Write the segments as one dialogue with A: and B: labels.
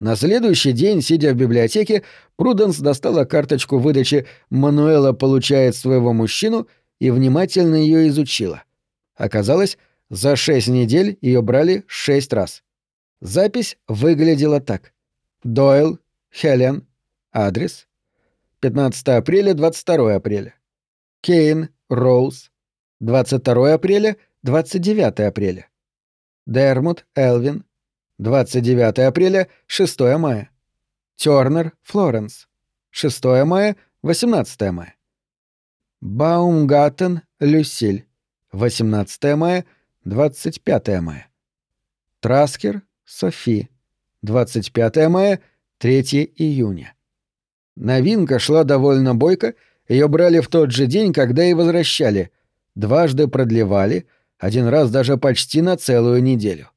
A: На следующий день, сидя в библиотеке, Пруденс достала карточку выдачи «Мануэла получает своего мужчину» и внимательно ее изучила. Оказалось, за шесть недель ее брали шесть раз. Запись выглядела так. Дойл, Хелен, адрес. 15 апреля, 22 апреля. Кейн, Роуз. 22 апреля, 29 апреля. Дермут, Элвин. 29 апреля, 6 мая. Тёрнер, Флоренс. 6 мая, 18 мая. Баумгаттен, Люсиль. 18 мая, 25 мая. Траскер, Софи. 25 мая, 3 июня. Новинка шла довольно бойко, ее брали в тот же день, когда и возвращали. Дважды продлевали, один раз даже почти на целую неделю.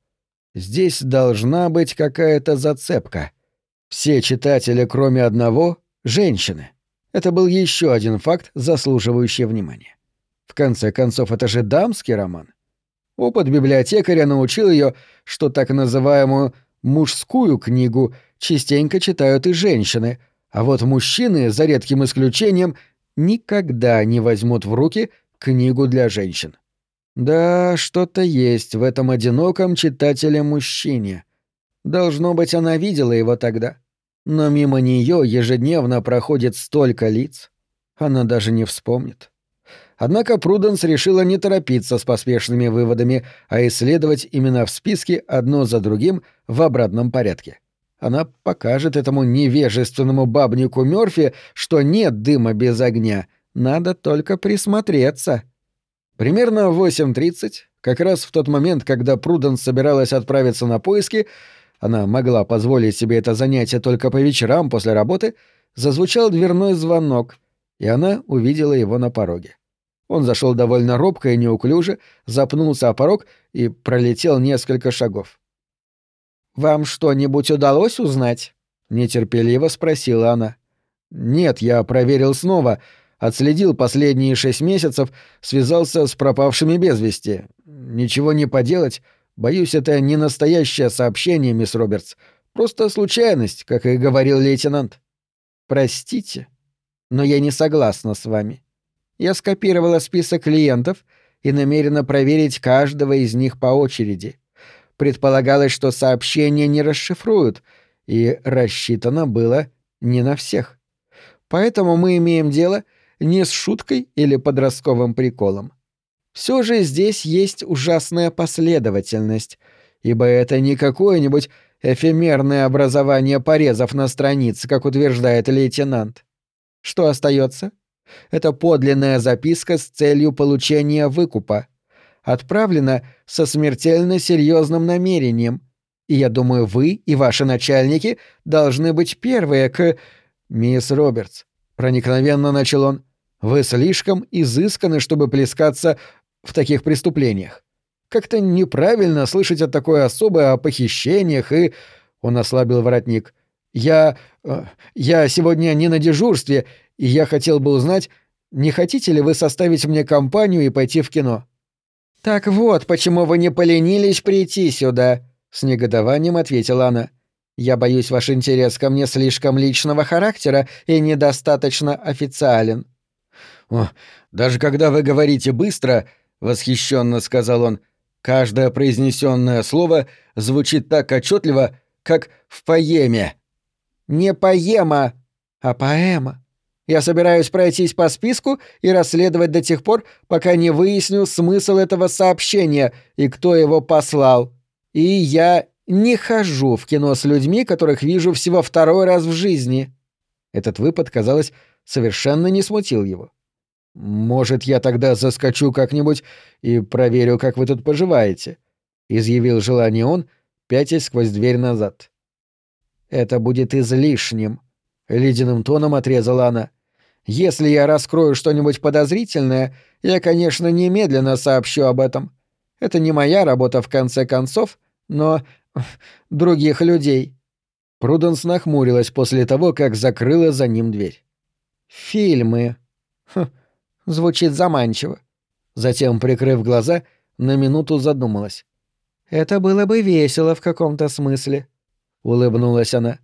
A: Здесь должна быть какая-то зацепка. Все читатели, кроме одного, — женщины. Это был еще один факт, заслуживающий внимания. В конце концов, это же дамский роман. Опыт библиотекаря научил ее, что так называемую «мужскую книгу» частенько читают и женщины, а вот мужчины, за редким исключением, никогда не возьмут в руки книгу для женщин. Да, что-то есть в этом одиноком читателе-мужчине. Должно быть, она видела его тогда. Но мимо нее ежедневно проходит столько лиц, она даже не вспомнит. Однако Пруденс решила не торопиться с поспешными выводами, а исследовать именно в списке одно за другим в обратном порядке. Она покажет этому невежественному бабнику Мёрфи, что нет дыма без огня, надо только присмотреться. Примерно в 8.30, как раз в тот момент, когда Пруденс собиралась отправиться на поиски, она могла позволить себе это занятие только по вечерам после работы, зазвучал дверной звонок, и она увидела его на пороге. Он зашел довольно робко и неуклюже, запнулся о порог и пролетел несколько шагов. «Вам что-нибудь удалось узнать?» — нетерпеливо спросила она. «Нет, я проверил снова», отследил последние шесть месяцев, связался с пропавшими без вести. Ничего не поделать. Боюсь, это не настоящее сообщение, мисс Робертс. Просто случайность, как и говорил лейтенант. Простите, но я не согласна с вами. Я скопировала список клиентов и намерена проверить каждого из них по очереди. Предполагалось, что сообщения не расшифруют, и рассчитано было не на всех. Поэтому мы имеем дело не с шуткой или подростковым приколом. Все же здесь есть ужасная последовательность, ибо это не какое-нибудь эфемерное образование порезов на странице, как утверждает лейтенант. Что остается? Это подлинная записка с целью получения выкупа. Отправлена со смертельно серьезным намерением. И я думаю, вы и ваши начальники должны быть первые к... Мисс Робертс, проникновенно начал он, вы слишком изысканы, чтобы плескаться в таких преступлениях. Как-то неправильно слышать от такой особы о похищениях и...» Он ослабил воротник. «Я... Э, я сегодня не на дежурстве, и я хотел бы узнать, не хотите ли вы составить мне компанию и пойти в кино?» «Так вот, почему вы не поленились прийти сюда», — с негодованием ответила она. «Я боюсь, ваш интерес ко мне слишком личного характера и недостаточно официален. «О, даже когда вы говорите быстро», — восхищенно сказал он, — «каждое произнесенное слово звучит так отчетливо, как в поэме». «Не поэма, а поэма. Я собираюсь пройтись по списку и расследовать до тех пор, пока не выясню смысл этого сообщения и кто его послал. И я не хожу в кино с людьми, которых вижу всего второй раз в жизни». Этот выпад, казалось, совершенно не смутил его. «Может, я тогда заскочу как-нибудь и проверю, как вы тут поживаете?» — изъявил желание он, пятясь сквозь дверь назад. «Это будет излишним», — ледяным тоном отрезала она. «Если я раскрою что-нибудь подозрительное, я, конечно, немедленно сообщу об этом. Это не моя работа, в конце концов, но других людей». Пруденс нахмурилась после того, как закрыла за ним дверь. «Фильмы. Хм, Звучит заманчиво. Затем, прикрыв глаза, на минуту задумалась. Это было бы весело в каком-то смысле. — улыбнулась она.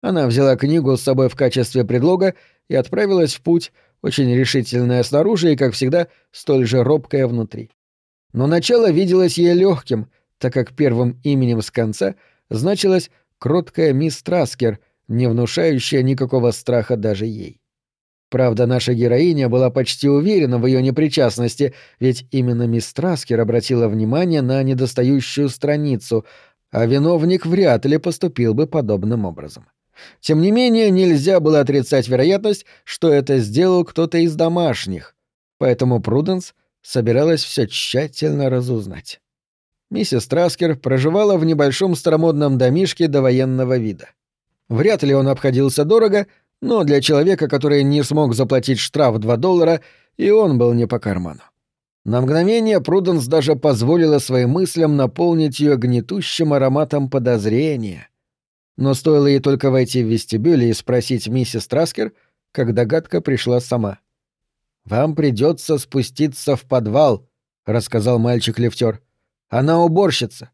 A: Она взяла книгу с собой в качестве предлога и отправилась в путь, очень решительная снаружи и, как всегда, столь же робкая внутри. Но начало виделось ей легким, так как первым именем с конца значилась кроткая мисс Траскер, не внушающая никакого страха даже ей. Правда, наша героиня была почти уверена в ее непричастности, ведь именно мисс Траскер обратила внимание на недостающую страницу, а виновник вряд ли поступил бы подобным образом. Тем не менее, нельзя было отрицать вероятность, что это сделал кто-то из домашних, поэтому Пруденс собиралась все тщательно разузнать. Миссис Траскер проживала в небольшом старомодном домишке до военного вида. Вряд ли он обходился дорого, но для человека, который не смог заплатить штраф 2 доллара, и он был не по карману. На мгновение Пруденс даже позволила своим мыслям наполнить ее гнетущим ароматом подозрения. Но стоило ей только войти в вестибюль и спросить миссис Траскер, как догадка пришла сама. «Вам придется спуститься в подвал», — рассказал мальчик-лифтер. «Она уборщица».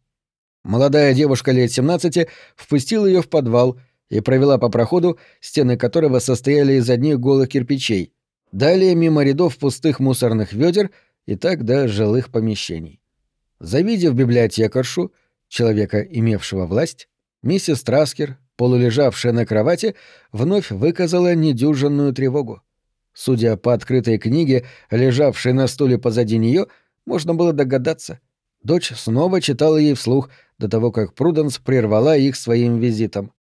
A: Молодая девушка лет 17 впустила ее в подвал и провела по проходу, стены которого состояли из одних голых кирпичей, далее мимо рядов пустых мусорных ведер и так до жилых помещений. Завидев библиотекаршу, человека, имевшего власть, Миссис Траскер, полулежавшая на кровати, вновь выказала недюжинную тревогу. Судя по открытой книге, лежавшей на стуле позади нее, можно было догадаться. Дочь снова читала ей вслух до того, как Пруденс прервала их своим визитом.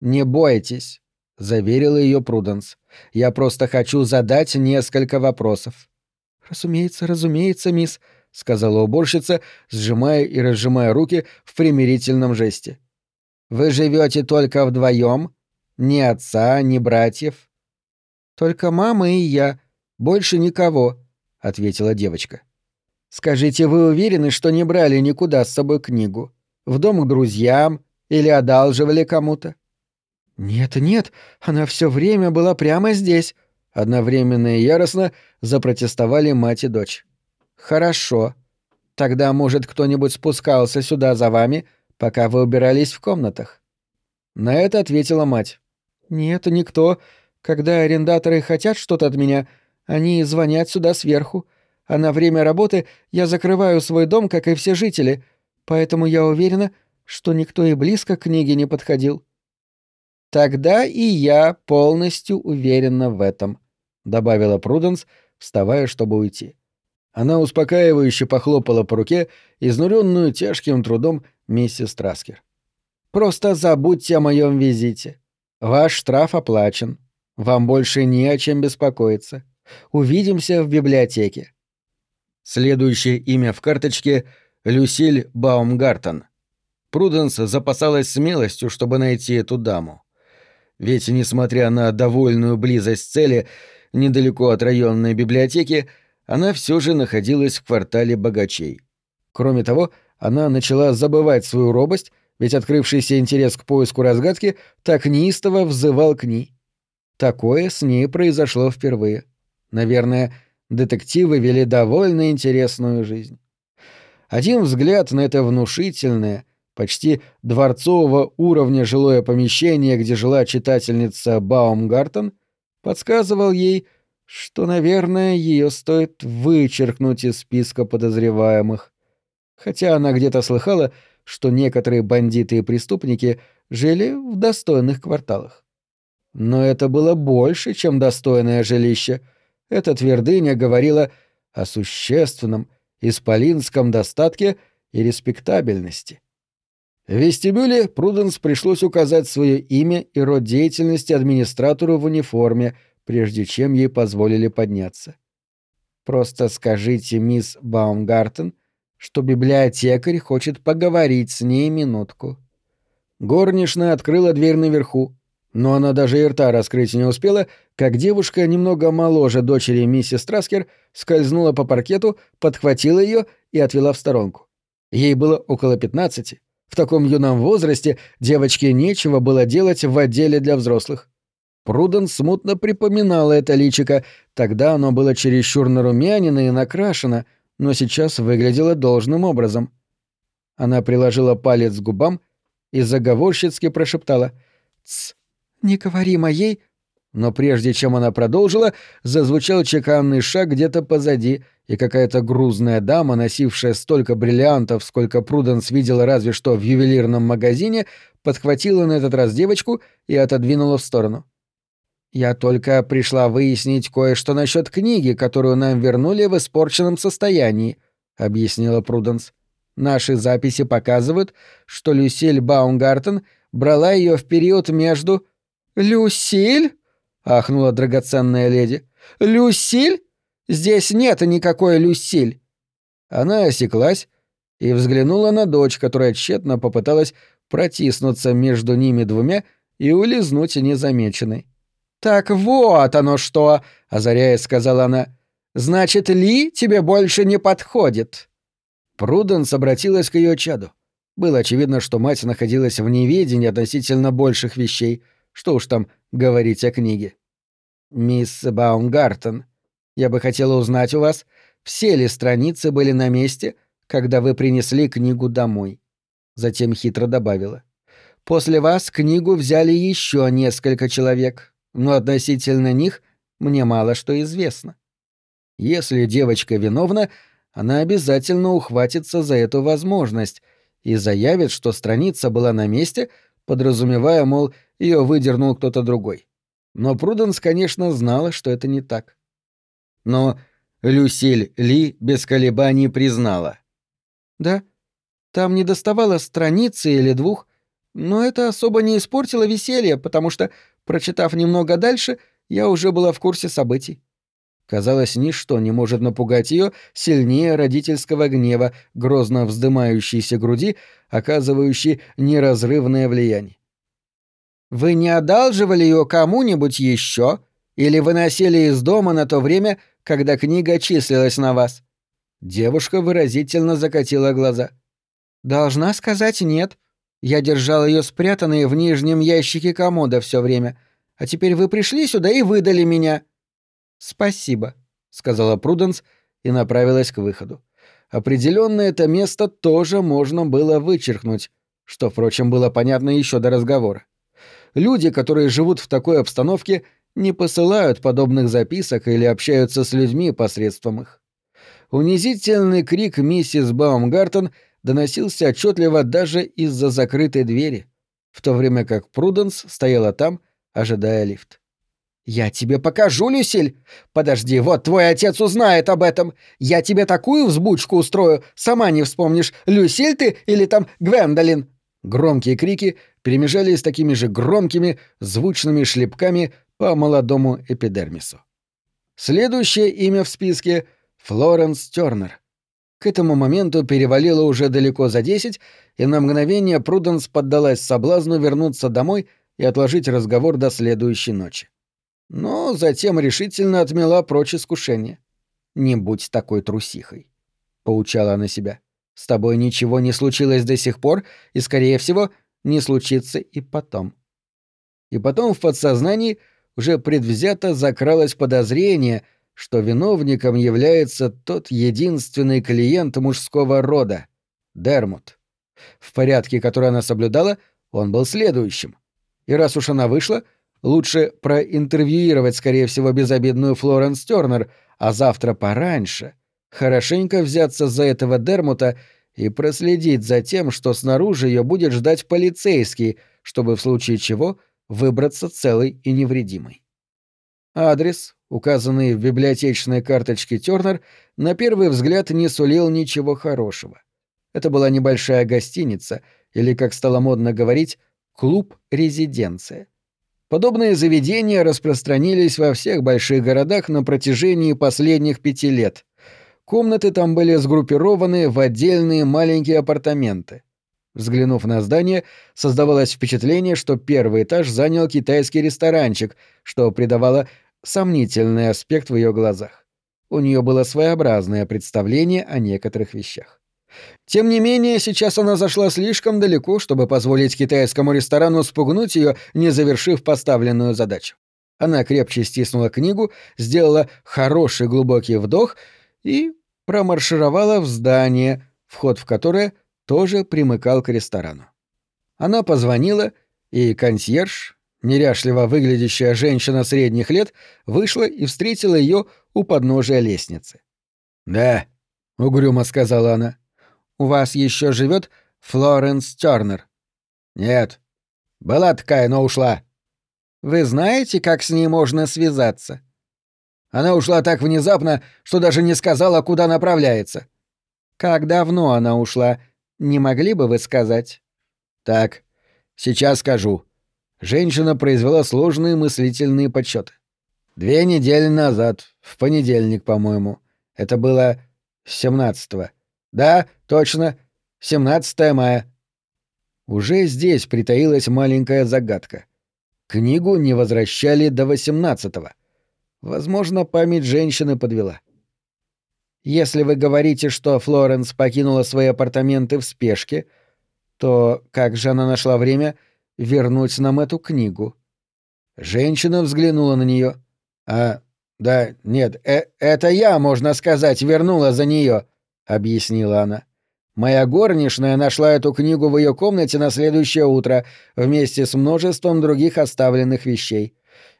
A: «Не бойтесь», — заверила ее Пруденс. «Я просто хочу задать несколько вопросов». «Разумеется, разумеется, мисс», — сказала уборщица, сжимая и разжимая руки в примирительном жесте. Вы живете только вдвоем? Ни отца, ни братьев? Только мама и я. Больше никого, ответила девочка. Скажите, вы уверены, что не брали никуда с собой книгу? В дом к друзьям или одалживали кому-то? Нет, нет, она все время была прямо здесь. Одновременно и яростно запротестовали мать и дочь. Хорошо. Тогда, может, кто-нибудь спускался сюда за вами пока вы убирались в комнатах?» На это ответила мать. «Нет, никто. Когда арендаторы хотят что-то от меня, они звонят сюда сверху, а на время работы я закрываю свой дом, как и все жители, поэтому я уверена, что никто и близко к книге не подходил». «Тогда и я полностью уверена в этом», — добавила Пруденс, вставая, чтобы уйти. Она успокаивающе похлопала по руке, изнуренную тяжким трудом миссис Траскер. «Просто забудьте о моем визите. Ваш штраф оплачен. Вам больше не о чем беспокоиться. Увидимся в библиотеке». Следующее имя в карточке — Люсиль Баумгартен. Пруденс запасалась смелостью, чтобы найти эту даму. Ведь, несмотря на довольную близость цели, недалеко от районной библиотеки, она все же находилась в квартале богачей. Кроме того, она начала забывать свою робость, ведь открывшийся интерес к поиску разгадки так неистово взывал к ней. Такое с ней произошло впервые. Наверное, детективы вели довольно интересную жизнь. Один взгляд на это внушительное, почти дворцового уровня жилое помещение, где жила читательница Баумгартен, подсказывал ей, что, наверное, ее стоит вычеркнуть из списка подозреваемых хотя она где-то слыхала, что некоторые бандиты и преступники жили в достойных кварталах. Но это было больше, чем достойное жилище. Эта твердыня говорила о существенном исполинском достатке и респектабельности. В вестибюле Пруденс пришлось указать свое имя и род деятельности администратору в униформе, прежде чем ей позволили подняться. «Просто скажите, мисс Баумгартен», что библиотекарь хочет поговорить с ней минутку. Горничная открыла дверь наверху, но она даже и рта раскрыть не успела, как девушка, немного моложе дочери миссис Траскер, скользнула по паркету, подхватила ее и отвела в сторонку. Ей было около пятнадцати. В таком юном возрасте девочке нечего было делать в отделе для взрослых. Пруден смутно припоминала это личико, тогда оно было чересчур нарумянено и накрашено — но сейчас выглядела должным образом. Она приложила палец к губам и заговорщицки прошептала «Тсс, не говори моей...» Но прежде чем она продолжила, зазвучал чеканный шаг где-то позади, и какая-то грузная дама, носившая столько бриллиантов, сколько Пруденс видела разве что в ювелирном магазине, подхватила на этот раз девочку и отодвинула в сторону. «Я только пришла выяснить кое-что насчет книги, которую нам вернули в испорченном состоянии», — объяснила Пруденс. «Наши записи показывают, что Люсиль Баумгартен брала ее в период между...» «Люсиль?» Ахнула драгоценная леди. «Люсиль? Здесь нет никакой Люсиль!» Она осеклась и взглянула на дочь, которая тщетно попыталась протиснуться между ними двумя и улизнуть незамеченной. «Так вот оно что!» — озаряясь, сказала она. «Значит, Ли тебе больше не подходит!» Пруденс обратилась к ее чаду. Было очевидно, что мать находилась в неведении относительно больших вещей — что уж там говорить о книге. «Мисс Баумгартен, я бы хотела узнать у вас, все ли страницы были на месте, когда вы принесли книгу домой?» Затем хитро добавила. «После вас книгу взяли еще несколько человек, но относительно них мне мало что известно. Если девочка виновна, она обязательно ухватится за эту возможность и заявит, что страница была на месте, подразумевая, мол, ее выдернул кто-то другой. Но Пруденс, конечно, знала, что это не так. Но Люсиль Ли без колебаний признала. «Да, там не доставало страницы или двух, но это особо не испортило веселье, потому что, прочитав немного дальше, я уже была в курсе событий. Казалось, ничто не может напугать ее сильнее родительского гнева, грозно вздымающейся груди, оказывающей неразрывное влияние. Вы не одалживали ее кому-нибудь еще или выносили из дома на то время, когда книга числилась на вас?» Девушка выразительно закатила глаза. «Должна сказать нет. Я держал ее спрятанной в нижнем ящике комода все время. А теперь вы пришли сюда и выдали меня». «Спасибо», — сказала Пруденс и направилась к выходу. Определенно это место тоже можно было вычеркнуть, что, впрочем, было понятно еще до разговора. Люди, которые живут в такой обстановке, не посылают подобных записок или общаются с людьми посредством их. Унизительный крик миссис Баумгартен доносился отчетливо даже из-за закрытой двери, в то время как Пруденс стояла там, ожидая лифт. «Я тебе покажу, Люсиль! Подожди, вот твой отец узнает об этом! Я тебе такую взбучку устрою, сама не вспомнишь, Люсиль ты или там Гвендолин!» Громкие крики перемежались с такими же громкими, звучными шлепками по молодому эпидермису. Следующее имя в списке — Флоренс Тёрнер. К этому моменту перевалило уже далеко за десять, и на мгновение Пруденс поддалась соблазну вернуться домой и отложить разговор до следующей ночи. Но затем решительно отмела прочь искушение. «Не будь такой трусихой», — поучала она себя. С тобой ничего не случилось до сих пор, и, скорее всего, не случится и потом. И потом в подсознании уже предвзято закралось подозрение, что виновником является тот единственный клиент мужского рода — Дермут. В порядке, который она соблюдала, он был следующим. И раз уж она вышла, лучше проинтервьюировать, скорее всего, безобидную Флоренс Тёрнер, а завтра пораньше — хорошенько взяться за этого Дермута и проследить за тем, что снаружи ее будет ждать полицейский, чтобы в случае чего выбраться целой и невредимой. Адрес, указанный в библиотечной карточке Тёрнер, на первый взгляд не сулил ничего хорошего. Это была небольшая гостиница, или, как стало модно говорить, клуб-резиденция. Подобные заведения распространились во всех больших городах на протяжении последних пяти лет, Комнаты там были сгруппированы в отдельные маленькие апартаменты. Взглянув на здание, создавалось впечатление, что первый этаж занял китайский ресторанчик, что придавало сомнительный аспект в ее глазах. У нее было своеобразное представление о некоторых вещах. Тем не менее, сейчас она зашла слишком далеко, чтобы позволить китайскому ресторану спугнуть ее, не завершив поставленную задачу. Она крепче стиснула книгу, сделала хороший глубокий вдох и промаршировала в здание, вход в которое тоже примыкал к ресторану. Она позвонила, и консьерж, неряшливо выглядящая женщина средних лет, вышла и встретила ее у подножия лестницы. «Да», — угрюмо сказала она. «У вас еще живет Флоренс Тернер?» «Нет. Была такая, но ушла». «Вы знаете, как с ней можно связаться?» Она ушла так внезапно, что даже не сказала, куда направляется. «Как давно она ушла? Не могли бы вы сказать?» «Так, сейчас скажу». Женщина произвела сложные мыслительные подсчеты. «Две недели назад, в понедельник, по-моему. Это было 17-го. Да, точно, 17 мая». Уже здесь притаилась маленькая загадка. Книгу не возвращали до 18-го. Возможно, память женщины подвела. Если вы говорите, что Флоренс покинула свои апартаменты в спешке, то как же она нашла время вернуть нам эту книгу? Женщина взглянула на нее. А, да, нет, э это я, можно сказать, вернула за нее, объяснила она. Моя горничная нашла эту книгу в ее комнате на следующее утро вместе с множеством других оставленных вещей.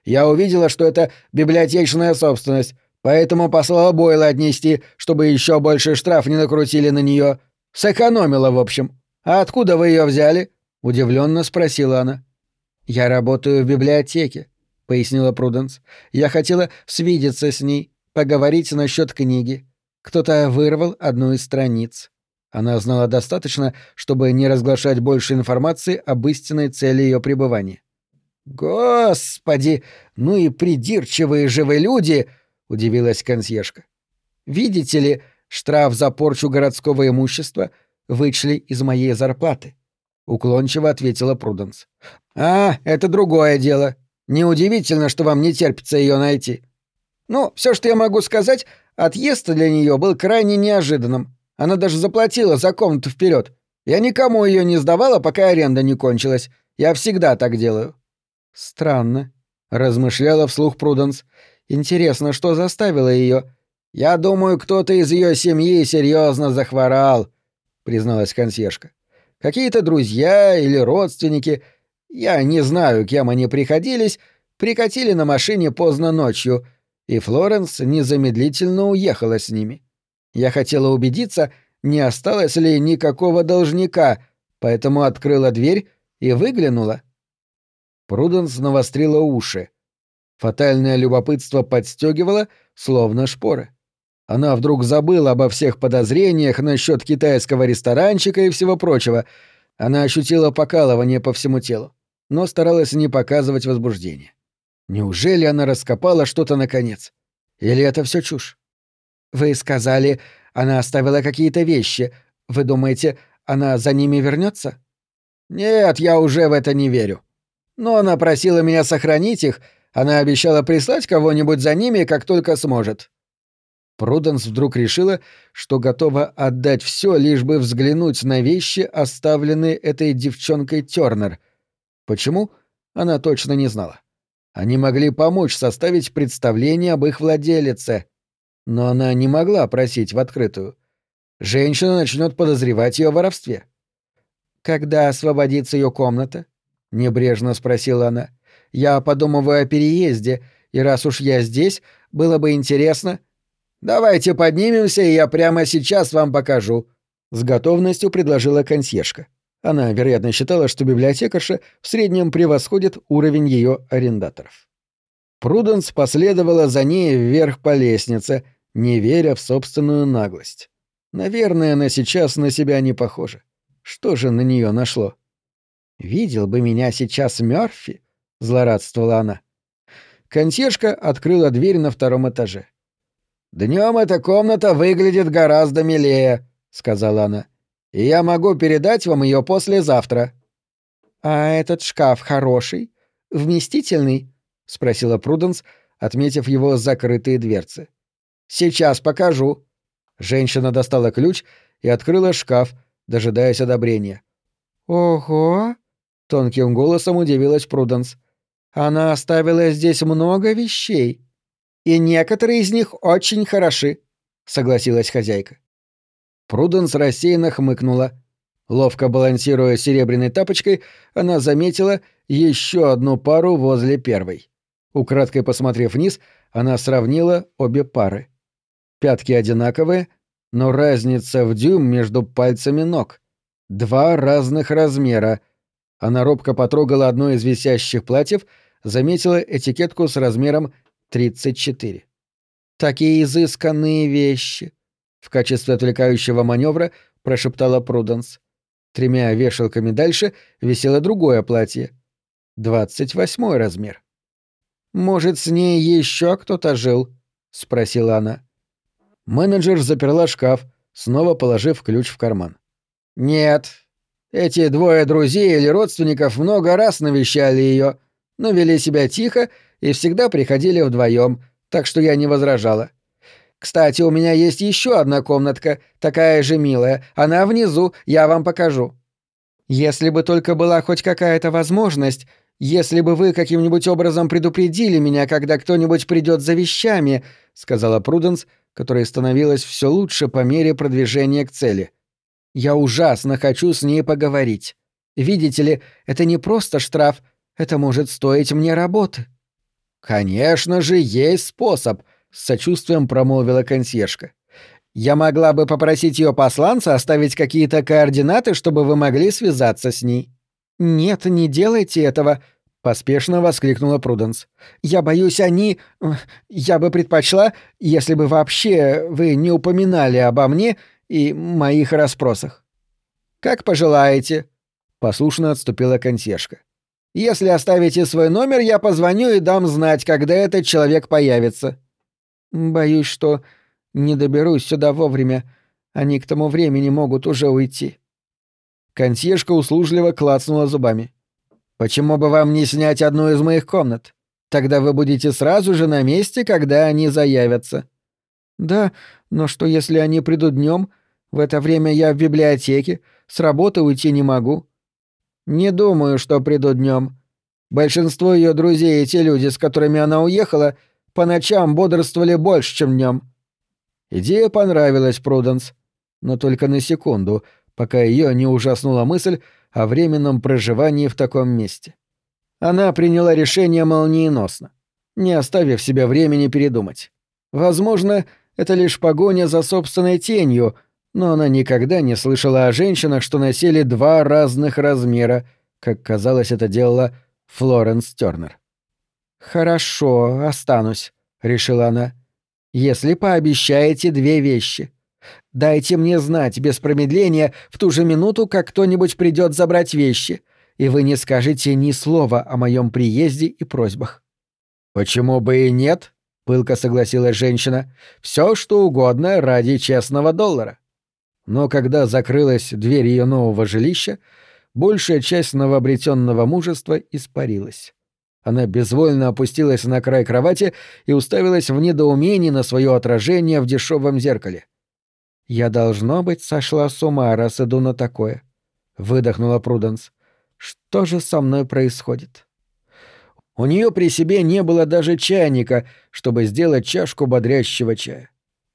A: Я увидела, что это библиотечная собственность, поэтому послала Бойла отнести, чтобы еще больше штраф не накрутили на нее. Сэкономила, в общем. А откуда вы ее взяли? удивленно спросила она. Я работаю в библиотеке, пояснила Пруденс. Я хотела свидеться с ней, поговорить насчет книги. Кто-то вырвал одну из страниц. Она знала достаточно, чтобы не разглашать больше информации об истинной цели ее пребывания. «Господи, ну и придирчивые же вы люди!» — удивилась консьержка. «Видите ли, штраф за порчу городского имущества вычли из моей зарплаты», — уклончиво ответила Пруденс. «А, это другое дело. Неудивительно, что вам не терпится ее найти. Ну, все, что я могу сказать, отъезд для нее был крайне неожиданным. Она даже заплатила за комнату вперед. Я никому ее не сдавала, пока аренда не кончилась. Я всегда так делаю». «Странно», — размышляла вслух Пруденс. «Интересно, что заставило ее? «Я думаю, кто-то из ее семьи серьезно захворал», — призналась консьержка. «Какие-то друзья или родственники, я не знаю, кем они приходились, прикатили на машине поздно ночью, и Флоренс незамедлительно уехала с ними. Я хотела убедиться, не осталось ли никакого должника, поэтому открыла дверь и выглянула. Пруденс навострила уши. Фатальное любопытство подстегивало, словно шпоры. Она вдруг забыла обо всех подозрениях насчет китайского ресторанчика и всего прочего. Она ощутила покалывание по всему телу, но старалась не показывать возбуждения. Неужели она раскопала что-то наконец? Или это все чушь? Вы сказали, она оставила какие-то вещи. Вы думаете, она за ними вернется? Нет, я уже в это не верю. Но она просила меня сохранить их, она обещала прислать кого-нибудь за ними, как только сможет. Пруденс вдруг решила, что готова отдать все, лишь бы взглянуть на вещи, оставленные этой девчонкой Тёрнер. Почему? Она точно не знала. Они могли помочь составить представление об их владелице. Но она не могла просить в открытую. Женщина начнет подозревать ее в воровстве. Когда освободится ее комната? небрежно спросила она. Я подумываю о переезде, и раз уж я здесь, было бы интересно. Давайте поднимемся, и я прямо сейчас вам покажу, с готовностью предложила консьержка. Она, вероятно, считала, что библиотекарша в среднем превосходит уровень ее арендаторов. Пруденс последовала за ней вверх по лестнице, не веря в собственную наглость. Наверное, она сейчас на себя не похожа. Что же на нее нашло? «Видел бы меня сейчас Мёрфи», — злорадствовала она. Консьержка открыла дверь на втором этаже. Днем эта комната выглядит гораздо милее», — сказала она. «И я могу передать вам ее послезавтра». «А этот шкаф хороший? Вместительный?» — спросила Пруденс, отметив его закрытые дверцы. «Сейчас покажу». Женщина достала ключ и открыла шкаф, дожидаясь одобрения. «Ого!» — тонким голосом удивилась Пруденс. «Она оставила здесь много вещей, и некоторые из них очень хороши», — согласилась хозяйка. Пруденс рассеянно хмыкнула. Ловко балансируя серебряной тапочкой, она заметила еще одну пару возле первой. Украдкой посмотрев вниз, она сравнила обе пары. Пятки одинаковые, но разница в дюйм между пальцами ног. Два разных размера. Она робко потрогала одно из висящих платьев, заметила этикетку с размером 34. «Такие изысканные вещи!» В качестве отвлекающего маневра прошептала Пруденс. Тремя вешалками дальше висело другое платье. Двадцать восьмой размер. «Может, с ней еще кто-то жил?» — спросила она. Менеджер заперла шкаф, снова положив ключ в карман. «Нет. Эти двое друзей или родственников много раз навещали ее, но вели себя тихо и всегда приходили вдвоем, так что я не возражала. Кстати, у меня есть еще одна комнатка, такая же милая. Она внизу, я вам покажу. Если бы только была хоть какая-то возможность, если бы вы каким-нибудь образом предупредили меня, когда кто-нибудь придет за вещами, сказала Пруденс, которая становилась все лучше по мере продвижения к цели. Я ужасно хочу с ней поговорить. Видите ли, это не просто штраф, это может стоить мне работы. Конечно же, есть способ, с сочувствием промолвила консьержка. Я могла бы попросить ее посланца оставить какие-то координаты, чтобы вы могли связаться с ней. Нет, не делайте этого, поспешно воскликнула Пруденс. Я боюсь, они я бы предпочла, если бы вообще вы не упоминали обо мне и моих расспросах. Как пожелаете, послушно отступила консьержка. Если оставите свой номер, я позвоню и дам знать, когда этот человек появится. Боюсь, что не доберусь сюда вовремя. Они к тому времени могут уже уйти. Консьержка услужливо клацнула зубами. Почему бы вам не снять одну из моих комнат? Тогда вы будете сразу же на месте, когда они заявятся. Да, но что если они придут днем? В это время я в библиотеке, с работы уйти не могу. Не думаю, что придут днем. Большинство ее друзей и те люди, с которыми она уехала, по ночам бодрствовали больше, чем днем. Идея понравилась Пруденс, но только на секунду, пока ее не ужаснула мысль о временном проживании в таком месте. Она приняла решение молниеносно, не оставив себе времени передумать. Возможно, это лишь погоня за собственной тенью, но она никогда не слышала о женщинах, что носили два разных размера, как казалось, это делала Флоренс Тёрнер. «Хорошо, останусь», — решила она. «Если пообещаете две вещи. Дайте мне знать без промедления в ту же минуту, как кто-нибудь придет забрать вещи, и вы не скажете ни слова о моем приезде и просьбах». «Почему бы и нет?» — пылко согласилась женщина. «Все, что угодно ради честного доллара». Но когда закрылась дверь ее нового жилища, большая часть новообретенного мужества испарилась. Она безвольно опустилась на край кровати и уставилась в недоумении на свое отражение в дешевом зеркале. «Я, должно быть, сошла с ума, раз иду на такое», — выдохнула Пруденс. «Что же со мной происходит?» У нее при себе не было даже чайника, чтобы сделать чашку бодрящего чая.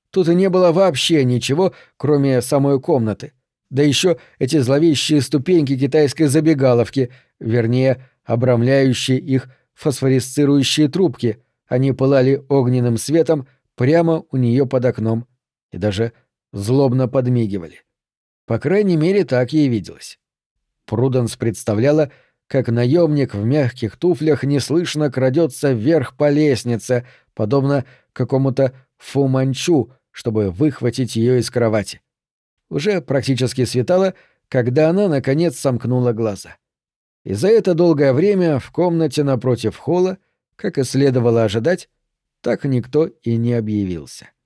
A: Тут и не было вообще ничего, кроме самой комнаты. Да еще эти зловещие ступеньки китайской забегаловки, вернее, обрамляющие их фосфорисцирующие трубки, они пылали огненным светом прямо у нее под окном и даже злобно подмигивали. По крайней мере, так ей виделось. Пруденс представляла, как наемник в мягких туфлях неслышно крадется вверх по лестнице, подобно какому-то фуманчу, чтобы выхватить ее из кровати. Уже практически светало, когда она, наконец, сомкнула глаза. И за это долгое время в комнате напротив холла, как и следовало ожидать, так никто и не объявился. —